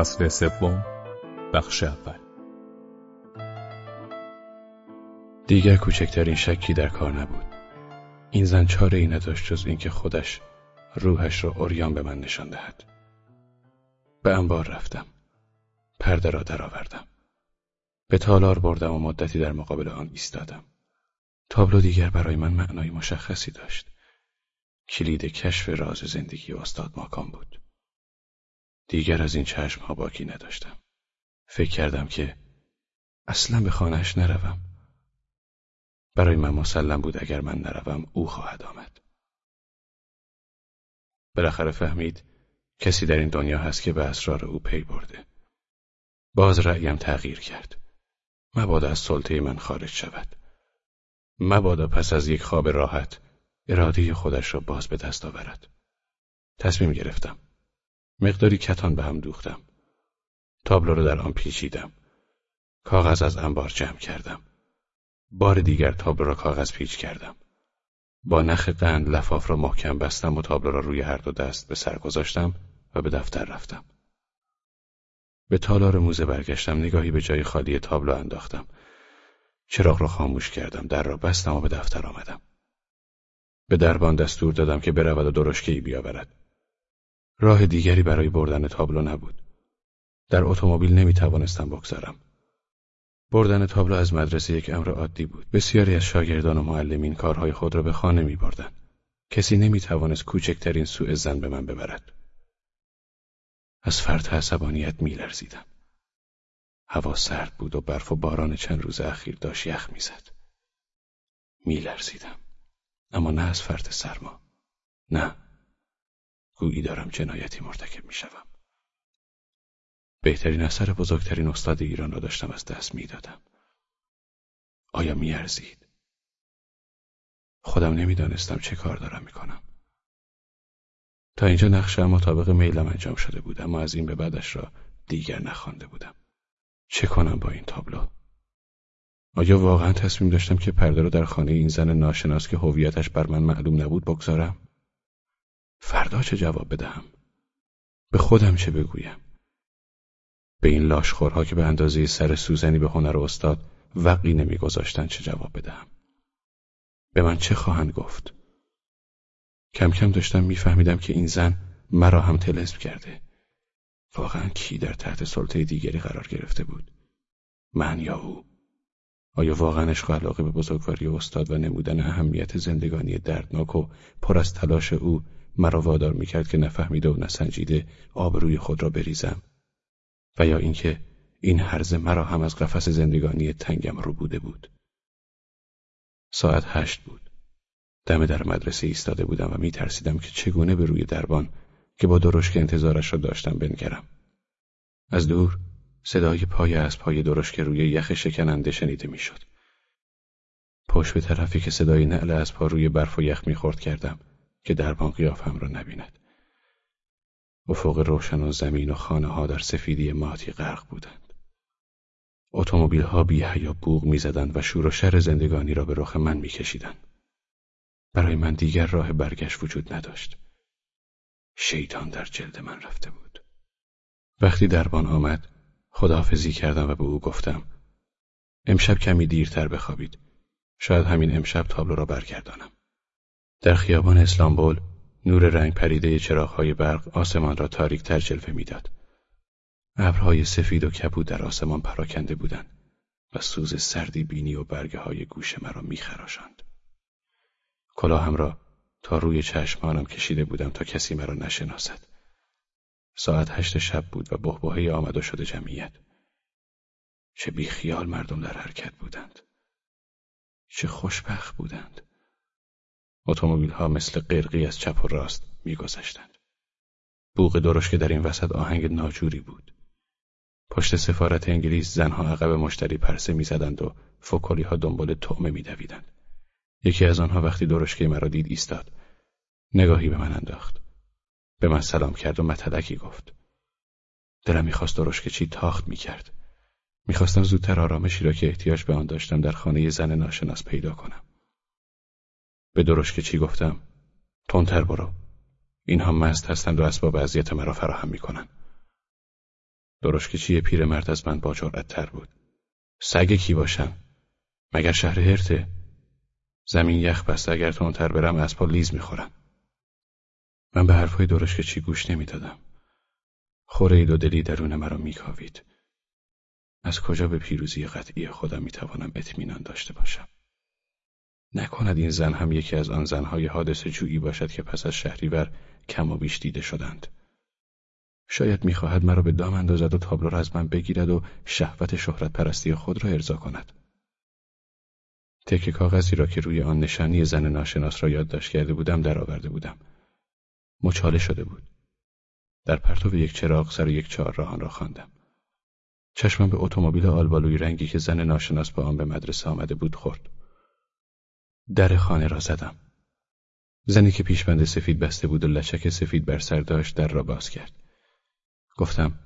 فصل سوم بخش اول. دیگر کوچکترین شکی در کار نبود. این زن چاره ای نداشت جز اینکه خودش روحش را اوریان به من نشان دهد. به انبار رفتم. پرده را درآوردم. به تالار بردم و مدتی در مقابل آن ایستادم. تابلو دیگر برای من معنای مشخصی داشت. کلید کشف راز زندگی استاد ماکان بود. دیگر از این چشم ها باکی نداشتم. فکر کردم که اصلا به خانهش نروم. برای من مسلم بود اگر من نروم او خواهد آمد. بالاخره فهمید کسی در این دنیا هست که به اسرار او پی برده. باز رأیم تغییر کرد. مبادا از سلطه من خارج شود. مبادا پس از یک خواب راحت اراده خودش را باز به دست آورد. تصمیم گرفتم مقداری کتان به هم دوختم. تابلو را در آن پیچیدم. کاغذ از انبار جمع کردم. بار دیگر تابلو را کاغذ پیچ کردم. با نخ قند لفاف را محکم بستم و تابلو را روی هر دو دست به سر گذاشتم و به دفتر رفتم. به تالار موزه برگشتم نگاهی به جای خالی تابلو انداختم. چراغ را خاموش کردم در را بستم و به دفتر آمدم. به دربان دستور دادم که برود و درشکهای بیاورد. راه دیگری برای بردن تابلو نبود. در اتومبیل نمی توانستم بگذارم بردن تابلو از مدرسه یک امر عادی بود. بسیاری از شاگردان و معلمین کارهای خود را به خانه می بردن. کسی نمی توانست کوچکترین سوء زن به من ببرد. از فرط عصبانیت می لرزیدم هوا سرد بود و برف و باران چند روز اخیر داشت یخ می‌زد. می لرزیدم اما نه از فرط سرما. نه. گویی دارم جنایتی مرتکب می شوم. بهترین اثر بزرگترین استاد ایران را داشتم از دست می دادم. آیا می ارزید؟ خودم نمی‌دانستم چه کار دارم می کنم. تا اینجا نقشه مطابق میلم انجام شده بود اما از این به بعدش را دیگر نخوانده بودم. چه کنم با این تابلو؟ آیا واقعا تصمیم داشتم که پرده را در خانه این زن ناشناس که هویتش بر من معلوم نبود بگذارم؟ فردا چه جواب بدهم؟ به خودم چه بگویم؟ به این لاشخورها که به اندازه سر سوزنی به هنر استاد وقی نمیگذاشتند چه جواب بدهم؟ به من چه خواهند گفت؟ کم کم داشتم میفهمیدم که این زن مرا هم تلسم کرده. واقعا کی در تحت سلطه دیگری قرار گرفته بود؟ من یا او؟ آیا واقعا عشق و علاقه به بزرگواری استاد و نمودن اهمیت زندگانی دردناک و پر از تلاش او مرا وادار می‌کرد که نفهمیده و نسنجیده آبروی خود را بریزم. و یا اینکه این هرزه مرا هم از قفس زندگانی تنگم رو بوده بود. ساعت هشت بود. دم در مدرسه ایستاده بودم و میترسیدم که چگونه به روی دربان که با درشک انتظارش را داشتم بنگرم. از دور صدای پای از پای درشک روی یخ شکننده شنیده می‌شد. پشت به طرفی که صدای نعل از پا روی برف و یخ می‌خورد کردم. که دربان قیافم را نبیند. افق روشن و زمین و خانه ها در سفیدی ماتی غرق بودند. اتومبیل ها بی یا بوغ می‌زدند و شور و شر زندگانی را به رخ من میکشیدند. برای من دیگر راه برگشت وجود نداشت. شیطان در جلد من رفته بود. وقتی دربان آمد خداحافظی کردم و به او گفتم امشب کمی دیرتر بخوابید. شاید همین امشب تابلو را برگردانم. در خیابان اسلامبول نور رنگ پریده چراغهای برق آسمان را تر جلوه می‌داد. ابرهای سفید و کبود در آسمان پراکنده بودند و سوز سردی بینی و برگه های گوش مرا میخراشاند. کلاهم را تا روی چشمانم کشیده بودم تا کسی مرا نشناسد. ساعت هشت شب بود و بهبهه آمد شده جمعیت. چه بیخیال مردم در حرکت بودند. چه خوشبخت بودند. اتومبیل ها مثل قرقی از چپ و راست میگذشتند. بوق درش که در این وسط آهنگ ناجوری بود. پشت سفارت انگلیس زنها عقب مشتری پرسه می‌زدند و فکلی ها دنبال طعمه میدویدند. یکی از آنها وقتی درشکه مرا دید ایستاد. نگاهی به من انداخت. به من سلام کرد و متلکی گفت. دلم می‌خواست درشکه چی تاخت می‌کرد. می‌خواستم زودتر آرامشی را که احتیاج به آن داشتم در خانه زن ناشناس پیدا کنم. به درش که چی گفتم؟ تندتر برو. اینها مست هستند و اسباب اذیت مرا فراهم می‌کنند. درشک چیه پیرمرد از من با تر بود. سگ کی باشم؟ مگر شهر هرته؟ زمین یخ بسته اگر تندتر برم از پا لیز می‌خورم من به حرفهای درشک چی گوش نمی‌دادم. خوره و دلی درون مرا میکاوید. از کجا به پیروزی قطعی خودم می‌توانم اطمینان داشته باشم؟ نکند این زن هم یکی از آن زنهای حادث جویی باشد که پس از شهریور کم و بیش دیده شدند. شاید می‌خواهد مرا به دام اندازد و تابلو را از من بگیرد و شهوت شهرت پرستی خود را ارضا کند. تکه کاغذی را که روی آن نشانی زن ناشناس را یادداشت کرده بودم درآورده بودم. مچاله شده بود. در پرتو یک چراغ سر یک چهار آن را خواندم. چشمم به اتومبیل آلبالوی رنگی که زن ناشناس با آن به مدرسه آمده بود خورد. در خانه را زدم. زنی که پیشبند سفید بسته بود و لچک سفید بر سر داشت در را باز کرد. گفتم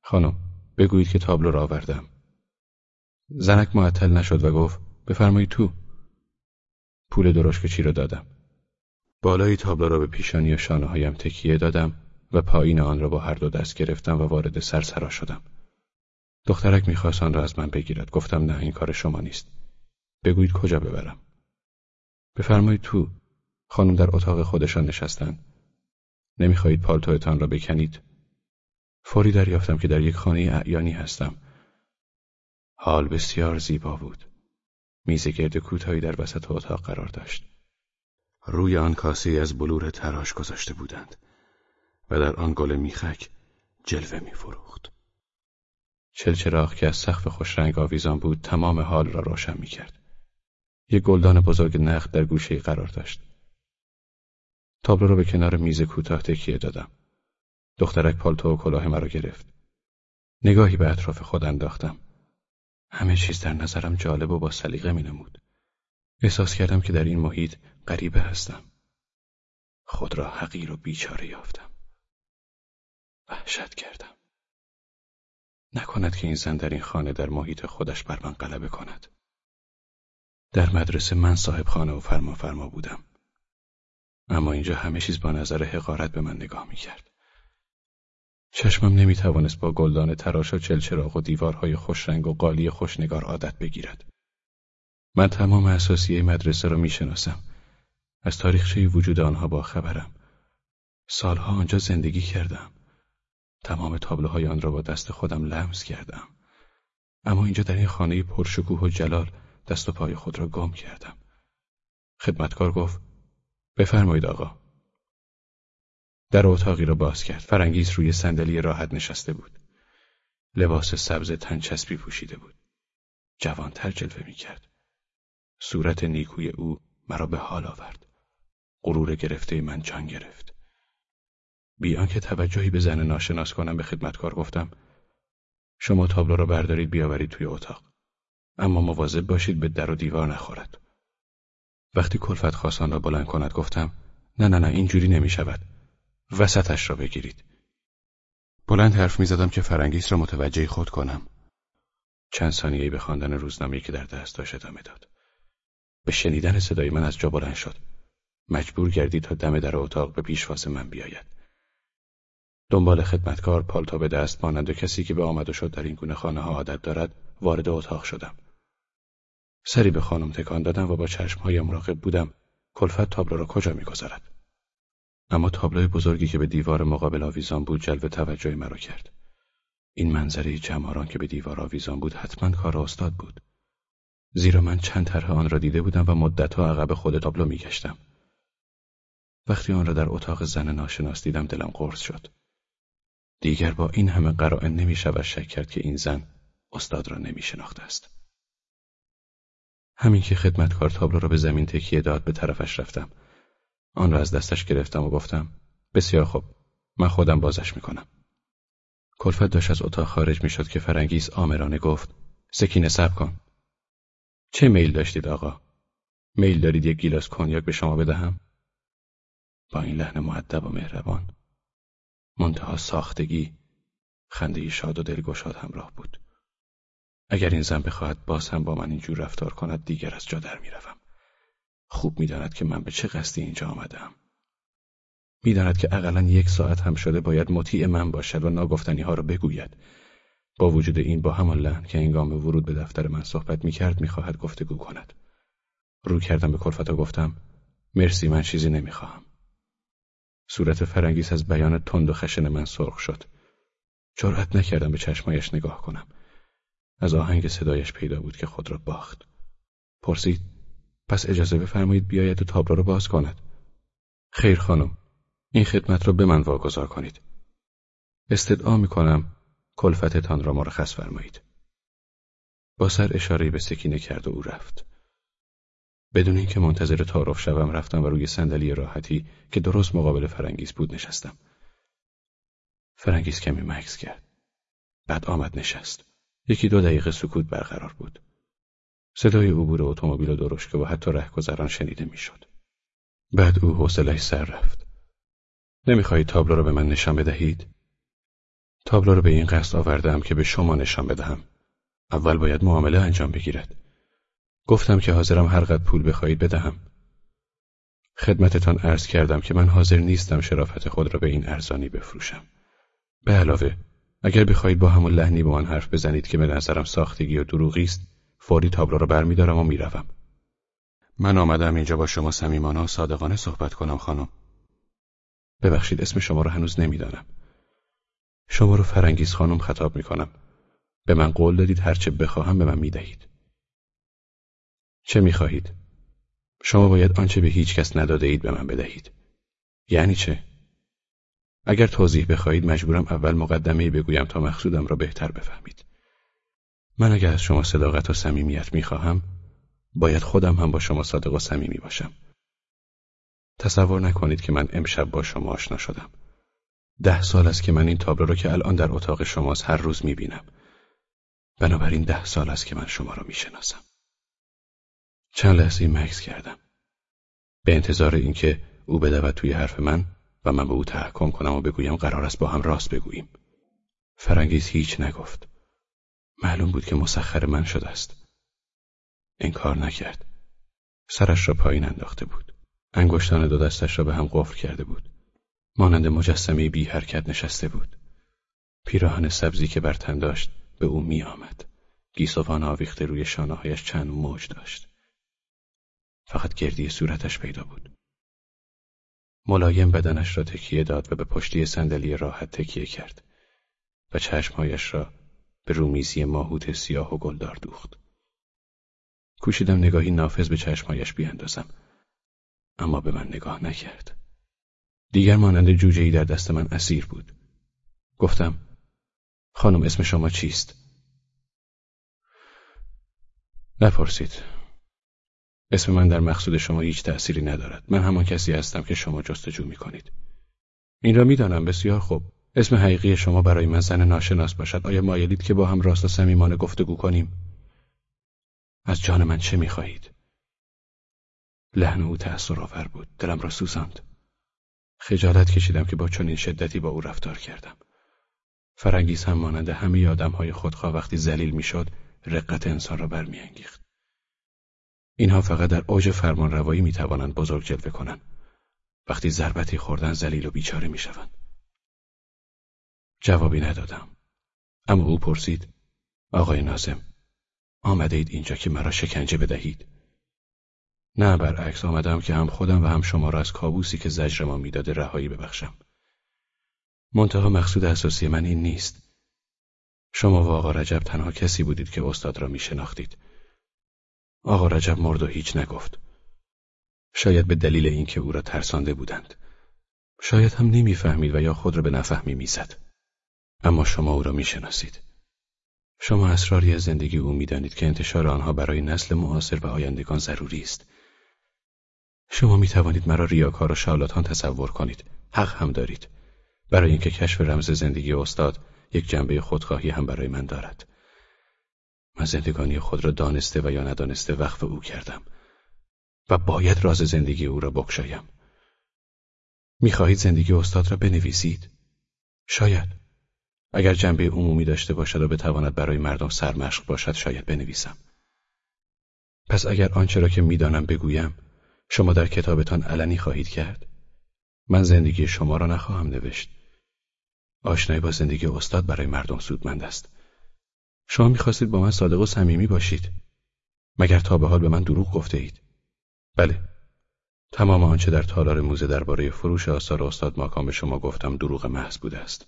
خانم بگویید که تابلو را آوردم. زنک معطل نشد و گفت بفرمایید تو. پول درشک چی را دادم؟ بالای تابلو را به پیشانی و شانه هایم تکیه دادم و پایین آن را با هر دو دست گرفتم و وارد سرسرا شدم. دخترک می‌خواست آن را از من بگیرد. گفتم نه این کار شما نیست. بگویید کجا ببرم؟ بفرمایید تو خانم در اتاق خودشان نشستند نمی‌خواهید پالتویتان را بکنید. فوری دریافتم که در یک خانه اعیانی هستم. حال بسیار زیبا بود. میز گرد کوتاهی در وسط اتاق قرار داشت. روی آن کاسه از بلور تراش گذاشته بودند و در آن گل میخک جلوه میفروخت. چلچراغ که از سقف خوشرنگ آویزان بود تمام حال را روشن می‌کرد. یک گلدان بزرگ نخت در گوشه قرار داشت تابلو را به کنار میز کوتاه تکیه دادم دخترک پالتو و کلاه مرا گرفت نگاهی به اطراف خود انداختم همه چیز در نظرم جالب و با سلیقه می نمود. احساس کردم که در این محیط غریبه هستم. خود را حقیر و بیچاره یافتم. وحشت کردم. نکند که این زن در این خانه در محیط خودش بر من غلبه کند. در مدرسه من صاحب خانه و فرما فرما بودم. اما اینجا همه چیز با نظر حقارت به من نگاه می کرد. چشمم نمی توانست با گلدان تراش و چلچراغ و دیوارهای خوشرنگ و قالی خوشنگار عادت بگیرد. من تمام اساسیه مدرسه را می شناسم. از تاریخچه وجود آنها با خبرم. سالها آنجا زندگی کردم. تمام تابلوهای آن را با دست خودم لمس کردم. اما اینجا در این خانه پرشکوه و جلال دست و پای خود را گم کردم. خدمتکار گفت بفرمایید آقا. در اتاقی را باز کرد. فرنگیز روی صندلی راحت نشسته بود. لباس سبز تنچسبی پوشیده بود. جوانتر جلوه می کرد. صورت نیکوی او مرا به حال آورد. غرور گرفته من جان گرفت. بیان که توجهی به زن ناشناس کنم به خدمتکار گفتم شما تابلو را بردارید بیاورید توی اتاق. اما مواظب باشید به در و دیوار نخورد. وقتی کلفت خواستان را بلند کند گفتم نه نه نه اینجوری نمی شود. وسطش را بگیرید. بلند حرف می زدم که فرنگیس را متوجه خود کنم. چند ثانیه به خواندن روزنامه‌ای که در دست داشت ادامه داد. به شنیدن صدای من از جا بلند شد. مجبور گردید تا دم در اتاق به پیشواز من بیاید. دنبال خدمتکار پالتا به دست مانند و کسی که به آمد و شد در این گونه خانه ها عادت دارد وارد اتاق شدم. سری به خانم تکان دادم و با چشمهای مراقب بودم کلفت تابلو را کجا می‌گذارد. اما تابلوی بزرگی که به دیوار مقابل آویزان بود جلب توجه مرا کرد. این منظره جماران که به دیوار آویزان بود حتما کار استاد بود. زیرا من چند طرح آن را دیده بودم و مدتها عقب خود تابلو میگشتم. وقتی آن را در اتاق زن ناشناس دیدم دلم قرص شد. دیگر با این همه قرائن نمی شود شک کرد که این زن استاد را نمی شناخته است. همین که خدمتکار تابلو را به زمین تکیه داد به طرفش رفتم. آن را از دستش گرفتم و گفتم بسیار خوب من خودم بازش می‌کنم. کلفت داشت از اتاق خارج می‌شد که فرنگیس آمرانه گفت سکینه سب کن. چه میل داشتید آقا؟ میل دارید یک گیلاس کنیاک به شما بدهم؟ با این لحن معدب و مهربان منتها ساختگی خنده شاد و دلگشاد همراه بود. اگر این زن بخواهد باز هم با من اینجور رفتار کند دیگر از جا در می‌روم. خوب می‌داند که من به چه قصدی اینجا آمدم. می‌داند که اقلا یک ساعت هم شده باید مطیع من باشد و ناگفتنی ها را بگوید. با وجود این با همان لحن که انگام ورود به دفتر من صحبت می‌کرد می‌خواهد گفتگو کند. رو کردم به کلفت و گفتم مرسی من چیزی نمی‌خواهم. صورت فرانگیز از بیان تند و خشن من سرخ شد. جرأت نکردم به چشمایش نگاه کنم. از آهنگ صدایش پیدا بود که خود را باخت. پرسید پس اجازه بفرمایید بیاید و تابلو را باز کند. خیر خانم این خدمت را به من واگذار کنید. استدعا می کنم کلفتتان را مرخص فرمایید. با سر اشاره به سکینه کرد و او رفت. بدون اینکه منتظر تعارف شوم رفتم و روی صندلی راحتی که درست مقابل فرنگیز بود نشستم. فرنگیز کمی مکس کرد. بعد آمد نشست. یکی دو دقیقه سکوت برقرار بود. صدای عبور اتومبیل و درشکه و حتی رهگذران شنیده می‌شد. بعد او حوصلهاش سر رفت. نمی‌خواهید تابلو را به من نشان بدهید؟ تابلو را به این قصد آوردم که به شما نشان بدهم. اول باید معامله انجام بگیرد. گفتم که حاضرم هر قدر پول بخواهید بدهم. خدمتتان عرض کردم که من حاضر نیستم شرافت خود را به این ارزانی بفروشم. به علاوه اگر بخواهید با همون لحنی با من حرف بزنید که به نظرم ساختگی و دروغی است فوری تابلو را برمیدارم و می‌روم من آمدم اینجا با شما صمیمانه و صادقانه صحبت کنم خانم ببخشید اسم شما را هنوز نمی‌دانم شما رو فرنگیز خانم خطاب می کنم. به من قول دادید هرچه بخواهم به من می دهید. چه می خواهید؟ شما باید آنچه به هیچ کس نداده اید به من بدهید. یعنی چه؟ اگر توضیح بخواهید مجبورم اول مقدمه بگویم تا مقصودم را بهتر بفهمید. من اگر از شما صداقت و صمیمیت می‌خواهم باید خودم هم با شما صادق و صمیمی باشم. تصور نکنید که من امشب با شما آشنا شدم. ده سال است که من این تابلو را که الان در اتاق شماست هر روز می‌بینم. بنابراین ده سال است که من شما را می‌شناسم. چند لحظه مکس کردم. به انتظار اینکه او بدود توی حرف من و من به او تحکم کنم و بگویم قرار است با هم راست بگوییم. فرانگیز هیچ نگفت. معلوم بود که مسخر من شده است. کار نکرد. سرش را پایین انداخته بود. انگشتان دو دستش را به هم قفل کرده بود. مانند مجسمه بی حرکت نشسته بود. پیراهن سبزی که بر تن داشت به او می آمد. گیسوان آویخته روی شانههایش چند موج داشت. فقط گردی صورتش پیدا بود. ملایم بدنش را تکیه داد و به پشتی صندلی راحت تکیه کرد و چشمهایش را به رومیزی ماهوت سیاه و گلدار دوخت. کوشیدم نگاهی نافذ به چشمهایش بیاندازم اما به من نگاه نکرد. دیگر مانند جوجه ای در دست من اسیر بود. گفتم خانم اسم شما چیست؟ نپرسید. اسم من در مقصود شما هیچ تأثیری ندارد. من همان کسی هستم که شما جستجو می کنید. این را می‌دانم بسیار خوب. اسم حقیقی شما برای من زن ناشناس باشد. آیا مایلید که با هم راست و صمیمانه گفتگو کنیم؟ از جان من چه می‌خواهید؟ لحن او تأثیر آور بود. دلم را سوزاند. خجالت کشیدم که با چنین شدتی با او رفتار کردم. فرنگیز هم مانند همه های خودخواه وقتی ذلیل می‌شد رقت انسان را برمیانگیخت. اینها فقط در اوج فرمان روایی می توانند بزرگ جلوه کنند. وقتی ضربتی خوردن ذلیل و بیچاره می شوند. جوابی ندادم. اما او پرسید آقای نازم آمده اید اینجا که مرا شکنجه بدهید. نه برعکس آمدم که هم خودم و هم شما را از کابوسی که زجر ما می‌داده رهایی ببخشم. منتها مقصود اساسی من این نیست. شما و آقا رجب تنها کسی بودید که استاد را می شناختید. آقا رجب مرد و هیچ نگفت. شاید به دلیل اینکه او را ترسانده بودند. شاید هم نمی‌فهمید و یا خود را به نفهمی می‌زد. اما شما او را می‌شناسید. شما اسراری از زندگی او می‌دانید که انتشار آنها برای نسل معاصر و آیندگان ضروری است. شما می توانید مرا ریاکار و شالاتان تصور کنید. حق هم دارید. برای اینکه کشف رمز زندگی استاد یک جنبه خودخواهی هم برای من دارد. من زندگانی خود را دانسته و یا ندانسته وقف او کردم و باید راز زندگی او را بکشایم. می‌خواهید زندگی استاد را بنویسید؟ شاید. اگر جنبه عمومی داشته باشد و بتواند برای مردم سرمشق باشد شاید بنویسم. پس اگر آنچه را که می‌دانم بگویم شما در کتابتان علنی خواهید کرد من زندگی شما را نخواهم نوشت آشنایی با زندگی استاد برای مردم سودمند است شما می‌خواستید با من صادق و صمیمی باشید. مگر تا به حال به من دروغ گفته اید بله. تمام آنچه در تالار موزه درباره فروش آثار استاد ماکام به شما گفتم دروغ محض بوده است.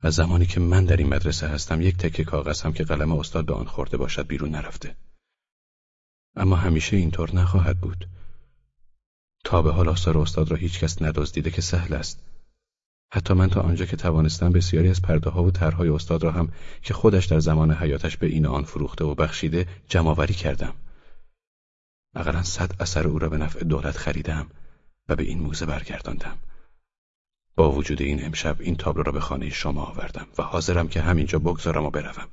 از زمانی که من در این مدرسه هستم یک تکه کاغذ هم که قلم استاد به آن خورده باشد بیرون نرفته. اما همیشه اینطور نخواهد بود. تا به حال آثار استاد را هیچکس ندزدیده که سهل است. حتی من تا آنجا که توانستم بسیاری از پرده ها و طرحهای استاد را هم که خودش در زمان حیاتش به این آن فروخته و بخشیده جمعآوری کردم. اقلا صد اثر او را به نفع دولت خریدم و به این موزه برگرداندم. با وجود این امشب این تابلو را به خانه شما آوردم و حاضرم که همینجا بگذارم و بروم.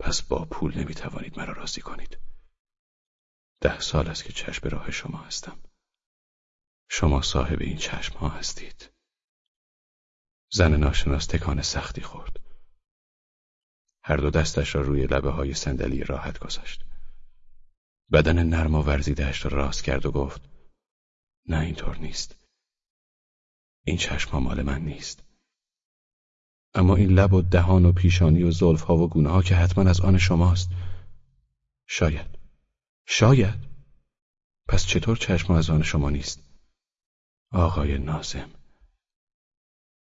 پس با پول نمی‌توانید مرا راضی کنید. ده سال است که چشم راه شما هستم. شما صاحب این چشم ها هستید. زن ناشناس تکان سختی خورد. هر دو دستش را روی لبه های صندلی راحت گذاشت. بدن نرم و ورزیدهش را راست کرد و گفت نه اینطور نیست. این چشم مال من نیست. اما این لب و دهان و پیشانی و زلف ها و گونه ها که حتما از آن شماست. شاید. شاید. پس چطور چشم از آن شما نیست؟ آقای نازم.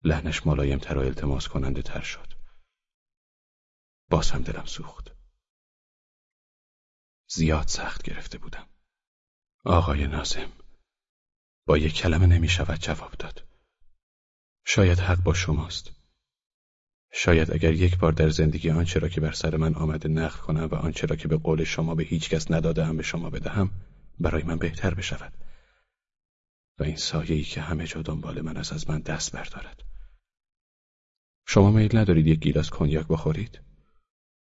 لحنش ملایم تر و التماس کننده تر شد. باز هم دلم سوخت. زیاد سخت گرفته بودم. آقای نازم با یک کلمه نمی شود جواب داد. شاید حق با شماست. شاید اگر یک بار در زندگی آنچه را که بر سر من آمده نقل کنم و آنچه را که به قول شما به هیچ کس ندادم به شما بدهم برای من بهتر بشود. و این سایه ای که همه جا دنبال من از از من دست بردارد. شما میل ندارید یک گیلاس کنیاک بخورید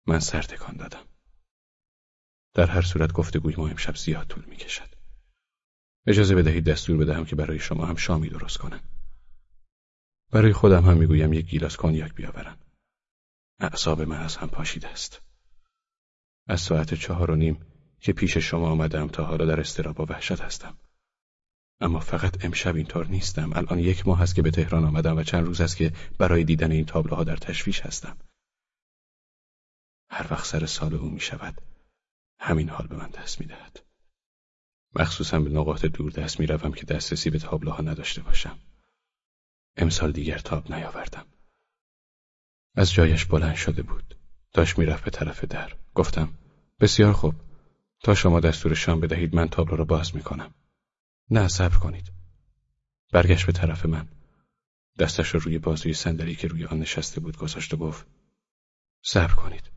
من سر تکان دادم در هر صورت گفتگوی ما امشب زیاد طول می کشد. اجازه بدهید دستور بدهم که برای شما هم شامی درست کنم. برای خودم هم می‌گویم یک گیلاس کنیاک بیاورم. اعصاب من از هم پاشیده است. از ساعت چهار و نیم که پیش شما آمدم تا حالا در استراب و وحشت هستم. اما فقط امشب اینطور نیستم. الان یک ماه است که به تهران آمدم و چند روز است که برای دیدن این تابلوها در تشویش هستم. هر وقت سر سال او می شود همین حال به من دست می‌دهد. مخصوصا به نقاط دور دست می‌روم که دسترسی به تابلوها نداشته باشم. امسال دیگر تاب نیاوردم. از جایش بلند شده بود. داشت می‌رفت به طرف در. گفتم بسیار خوب. تا شما دستور شام بدهید من تابلو را باز می‌کنم. نه صبر کنید. برگشت به طرف من. دستش را روی بازوی صندلی که روی آن نشسته بود گذاشت و گفت صبر کنید.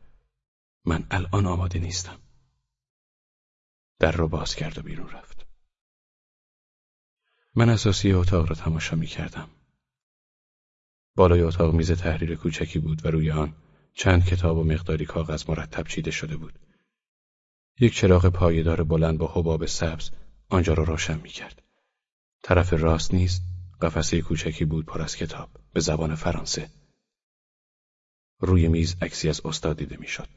من الان آماده نیستم. در را باز کرد و بیرون رفت. من اساسی اتاق را تماشا می کردم. بالای اتاق میز تحریر کوچکی بود و روی آن چند کتاب و مقداری کاغذ مرتب چیده شده بود. یک چراغ پایدار بلند با حباب سبز آنجا را روشن می کرد. طرف راست نیز قفسه کوچکی بود پر از کتاب به زبان فرانسه. روی میز عکسی از استاد دیده می‌شد.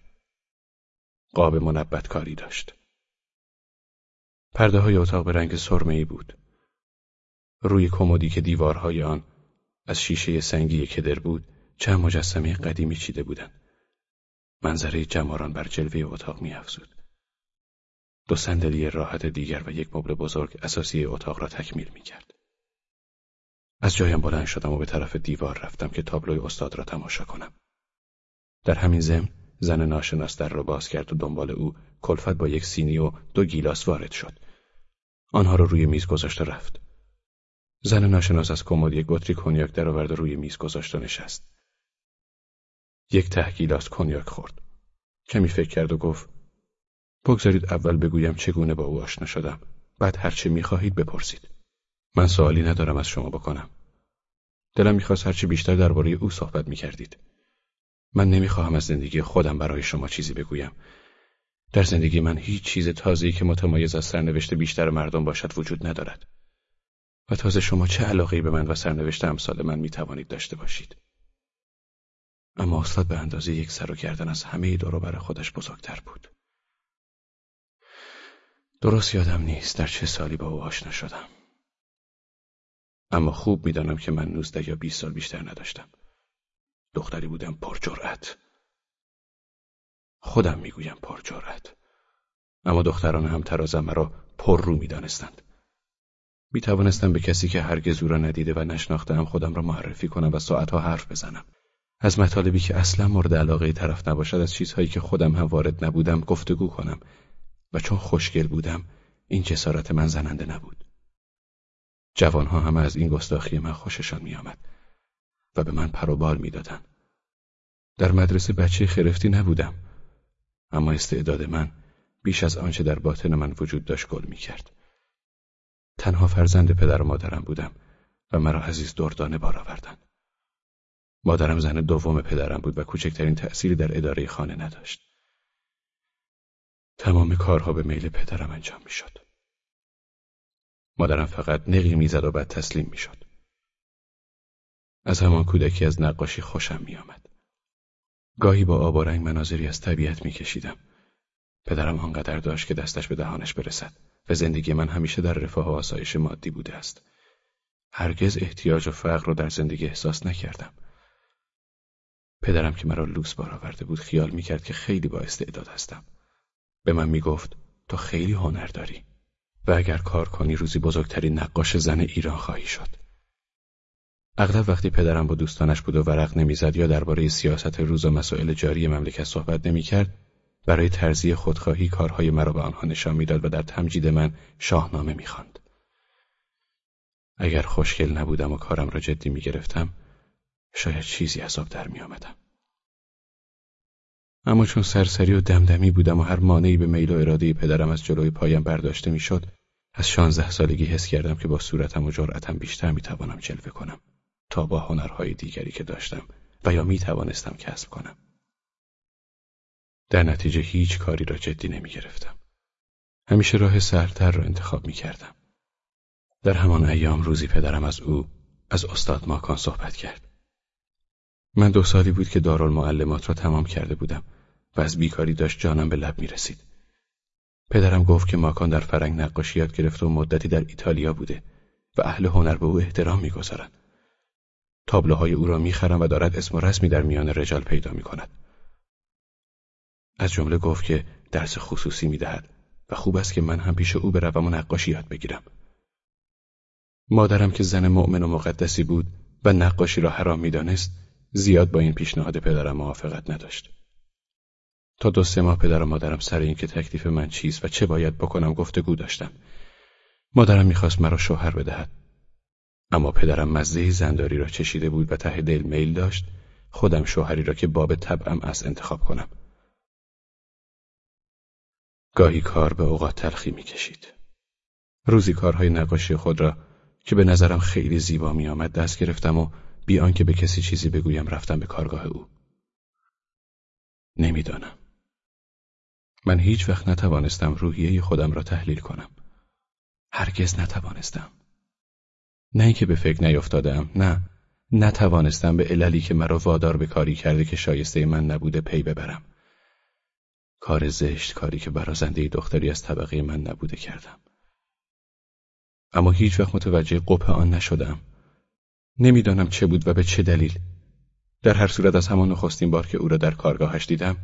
قاب منبت کاری داشت. پرده های اتاق به رنگ سرمه بود. روی کمدی که دیوارهای آن از شیشه سنگی کدر بود چند مجسمه قدیمی چیده بودند. منظره جماران بر جلوه اتاق افزود. دو صندلی راحت دیگر و یک مبل بزرگ اساسی اتاق را تکمیل کرد. از جایم بلند شدم و به طرف دیوار رفتم که تابلوی استاد را تماشا کنم. در همین ضمن زن ناشناس در را باز کرد و دنبال او کلفت با یک سینی و دو گیلاس وارد شد. آنها را روی میز گذاشته رفت. زن ناشناس از کمد یک بطری کنیاک درآورد و روی میز گذاشت و نشست. یک ته گیلاس کنیاک خورد. کمی فکر کرد و گفت بگذارید اول بگویم چگونه با او آشنا شدم. بعد هرچه می‌خواهید بپرسید. من سوالی ندارم از شما بکنم. دلم می‌خواست هرچی بیشتر درباره او صحبت می‌کردید. من نمی‌خواهم از زندگی خودم برای شما چیزی بگویم. در زندگی من هیچ چیز تازه‌ای که متمایز از سرنوشت بیشتر مردم باشد وجود ندارد. و تازه شما چه علاقه‌ای به من و سرنوشت امثال من می‌توانید داشته باشید. اما استاد به اندازه یک سر و گردن از همه دورو بر خودش بزرگتر بود. درست یادم نیست در چه سالی با او آشنا شدم. اما خوب می‌دانم که من نوزده یا بیست سال بیشتر نداشتم. دختری بودم پر جرأت. خودم می‌گویم پر جرأت اما دختران هم ترازم مرا پر رو می‌دانستند می توانستم به کسی که هرگز او را ندیده و نشناختم خودم را معرفی کنم و ساعتها حرف بزنم از مطالبی که اصلا مورد علاقه طرف نباشد از چیزهایی که خودم هم وارد نبودم گفتگو کنم و چون خوشگل بودم این جسارت من زننده نبود. جوانها هم از این گستاخی من خوششان میآمد و به من پروبال می‌دادند. در مدرسه بچه خرفتی نبودم اما استعداد من بیش از آنچه در باطن من وجود داشت گل می‌کرد. تنها فرزند پدر و مادرم بودم و مرا عزیز دردانه بار آوردند. مادرم زن دوم پدرم بود و کوچکترین تأثیری در اداره خانه نداشت. تمام کارها به میل پدرم انجام می‌شد. مادرم فقط نقی می‌زد و بعد تسلیم می‌شد. از همان کودکی از نقاشی خوشم میآمد. گاهی با آب و رنگ مناظری از طبیعت میکشیدم. پدرم آنقدر داشت که دستش به دهانش برسد و زندگی من همیشه در رفاه و آسایش مادی بوده است. هرگز احتیاج و فقر را در زندگی احساس نکردم. پدرم که مرا لوس بار آورده بود خیال می‌کرد که خیلی با استعداد هستم. به من می‌گفت تو خیلی هنر داری و اگر کار کنی روزی بزرگترین نقاش زن ایران خواهی شد. اغلب وقتی پدرم با دوستانش بود و ورق نمی‌زد یا درباره سیاست روز و مسائل جاری مملکت صحبت نمی‌کرد برای ترزی خودخواهی کارهای مرا به آنها نشان می‌داد و در تمجید من شاهنامه می‌خواند. اگر خوشگل نبودم و کارم را جدی می‌گرفتم شاید چیزی عذاب در میآمدم. اما چون سرسری و دمدمی بودم و هر مانعی به میل و اراده پدرم از جلوی پایم برداشته می‌شد از شانزده سالگی حس کردم که با صورتم و جرأتم بیشتر می‌توانم جلوه کنم تا با هنرهای دیگری که داشتم و یا می‌توانستم کسب کنم در نتیجه هیچ کاری را جدی نمی گرفتم. همیشه راه سرتر را انتخاب می کردم. در همان ایام روزی پدرم از او از استاد ماکان صحبت کرد. من دو سالی بود که دارالمعلمات را تمام کرده بودم و از بیکاری داشت جانم به لب می رسید. پدرم گفت که ماکان در فرنگ نقاشی یاد گرفته و مدتی در ایتالیا بوده و اهل هنر به او احترام می‌گذارند. تابلوهای او را می‌خرم و دارد اسم و رسمی در میان رجال پیدا می کند. از جمله گفت که درس خصوصی می‌دهد و خوب است که من هم پیش او بروم و نقاشی یاد بگیرم. مادرم که زن مؤمن و مقدسی بود و نقاشی را حرام می‌دانست زیاد با این پیشنهاد پدرم موافقت نداشت. تا دو سه ماه پدر و مادرم سر اینکه تکلیف من چیست و چه باید بکنم گفتگو داشتم. مادرم می‌خواست مرا شوهر بدهد. اما پدرم مزه زنداری را چشیده بود و ته دل میل داشت خودم شوهری را که باب طبعم از انتخاب کنم. گاهی کار به اوقات تلخی می‌کشید. روزی کارهای نقاشی خود را که به نظرم خیلی زیبا می آمد دست گرفتم و بیان که به کسی چیزی بگویم رفتم به کارگاه او. نمی‌دانم. من هیچ وقت نتوانستم روحیه خودم را تحلیل کنم. هرگز نتوانستم. نه اینکه به فکر نیفتادم نه نتوانستم به عللی که مرا وادار به کاری کرده که شایسته من نبوده پی ببرم. کار زشت کاری که برازنده دختری از طبقه من نبوده کردم. اما هیچ وقت متوجه قپ آن نشدم. نمی‌دانم چه بود و به چه دلیل. در هر صورت از همان نخستین بار که او را در کارگاهش دیدم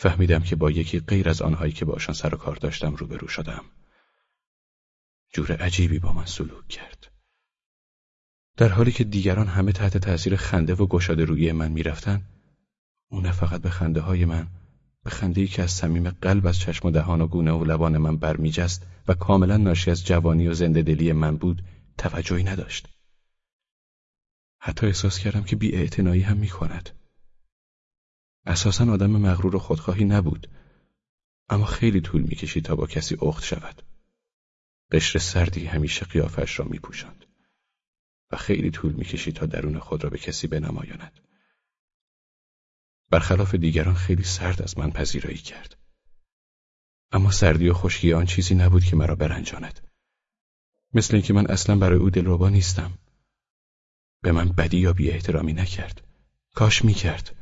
فهمیدم که با یکی غیر از آنهایی که باشان سر و کار داشتم روبرو شدم. جور عجیبی با من سلوک کرد. در حالی که دیگران همه تحت تأثیر خنده و گشاده روی من می‌رفتند، او نه فقط به خنده های من به خنده‌ای که از صمیم قلب از چشم و دهان و گونه و لبان من برمیجست و کاملا ناشی از جوانی و زنده دلی من بود توجهی نداشت. حتی احساس کردم که بی هم می کند. اساسا آدم مغرور و خودخواهی نبود اما خیلی طول می‌کشید تا با کسی اخت شود. قشر سردی همیشه قیافش را می پوشند و خیلی طول می‌کشید تا درون خود را به کسی بنمایاند. برخلاف دیگران خیلی سرد از من پذیرایی کرد. اما سردی و خشکی آن چیزی نبود که مرا برنجاند. مثل اینکه من اصلا برای او دلربا نیستم. به من بدی یا بی احترامی نکرد. کاش می‌کرد.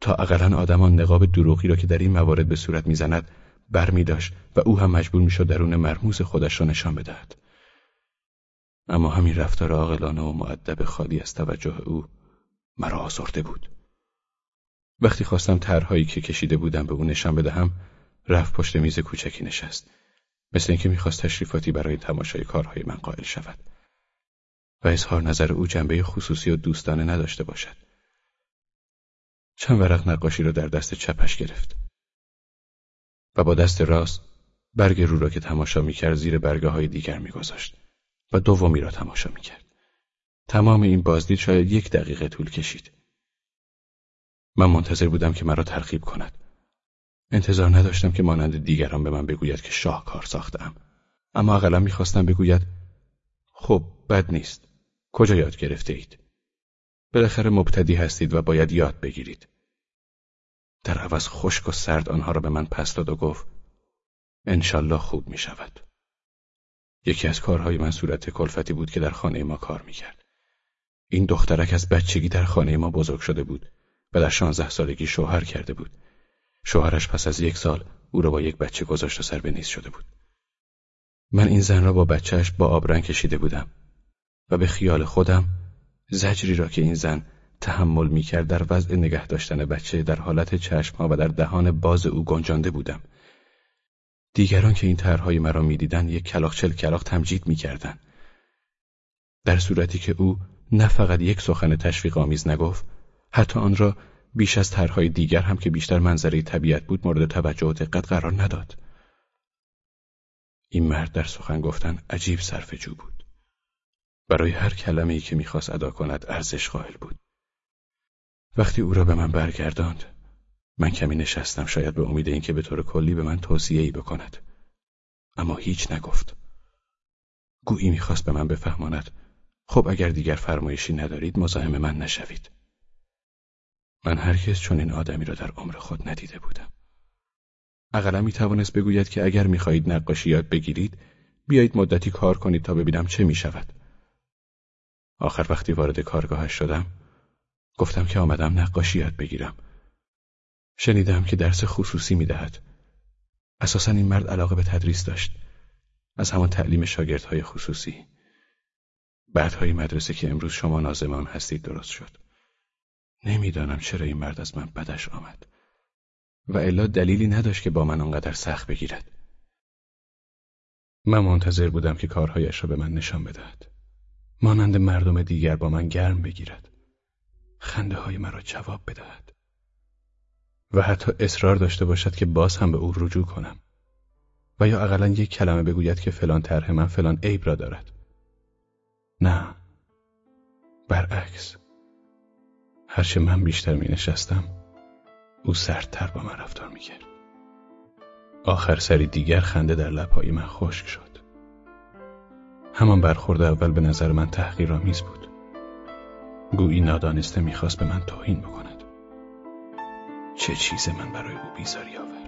تا اقلا آدمان نقاب دروغی را که در این موارد به صورت می‌زند بر می داشت و او هم مجبور می‌شد درون مرموز خودش را نشان بدهد. اما همین رفتار عاقلانه و معدب خالی از توجه او مرا آزرده بود. وقتی خواستم طرحهایی که کشیده بودم به او نشان بدهم رفت پشت میز کوچکی نشست مثل اینکه می‌خواست تشریفاتی برای تماشای کارهای من قائل شود و اظهار نظر او جنبه خصوصی و دوستانه نداشته باشد چند ورق نقاشی را در دست چپش گرفت. و با دست راست برگ رو را که تماشا می‌کرد زیر برگه های دیگر میگذاشت و دومی را تماشا می‌کرد. تمام این بازدید شاید یک دقیقه طول کشید. من منتظر بودم که مرا ترغیب کند. انتظار نداشتم که مانند دیگران به من بگوید که شاهکار ساختم اما اقلا می‌خواستم بگوید خب بد نیست. کجا یاد گرفته اید بالاخره مبتدی هستید و باید یاد بگیرید در عوض خشک و سرد آنها را به من پس داد و گفت انشالله خوب می شود. یکی از کارهای من صورت کلفتی بود که در خانه ما کار می کرد. این دخترک از بچگی در خانه ما بزرگ شده بود و در شانزده سالگی شوهر کرده بود. شوهرش پس از یک سال او را با یک بچه گذاشت و سر به نیز شده بود. من این زن را با بچهش با آبرنگ کشیده بودم و به خیال خودم زجری را که این زن تحمل می کرد در وضع نگه داشتن بچه در حالت چشمها و در دهان باز او گنجانده بودم. دیگران که این طرحهای مرا می‌دیدند یک کلاق چل کلاق تمجید می‌کردند. در صورتی که او نه فقط یک سخن تشویق آمیز نگفت حتی آن را بیش از طرحهای دیگر هم که بیشتر منظره طبیعت بود مورد توجه و دقت قرار نداد. این مرد در سخن گفتن عجیب جو بود. برای هر کلمه ای که می‌خواست ادا کند ارزش قائل بود. وقتی او را به من برگرداند من کمی نشستم شاید به امید اینکه به طور کلی به من توصیه ای بکند. اما هیچ نگفت. گویی می‌خواست به من بفهماند خب اگر دیگر فرمایشی ندارید مزاحم من نشوید. من هرگز چون این آدمی را در عمر خود ندیده بودم. اقلا می توانست بگوید که اگر می‌خواهید نقاشی یاد بگیرید بیایید مدتی کار کنید تا ببینم چه می شود. آخر وقتی وارد کارگاهش شدم گفتم که آمدم نقاشی یاد بگیرم شنیدم که درس خصوصی می‌دهد. اساسا این مرد علاقه به تدریس داشت. از همان تعلیم شاگردهای خصوصی. بعدهای مدرسه که امروز شما نازمان هستید درست شد. نمی‌دانم چرا این مرد از من بدش آمد. و الا دلیلی نداشت که با من آنقدر سخت بگیرد. من منتظر بودم که کارهایش را به من نشان بدهد. مانند مردم دیگر با من گرم بگیرد. خنده های مرا جواب بدهد. و حتی اصرار داشته باشد که باز هم به او رجوع کنم. و یا اقلا یک کلمه بگوید که فلان طرح من فلان عیب را دارد. نه. برعکس. هرچه من بیشتر می نشستم او سردتر با من رفتار می کرد آخر سری دیگر خنده در لبهای من خشک شد. همان برخورد اول به نظر من تحقیرآمیز بود. گویی نادانسته می‌خواست به من توهین بکند. چه چیز من برای او بیزاری آورد؟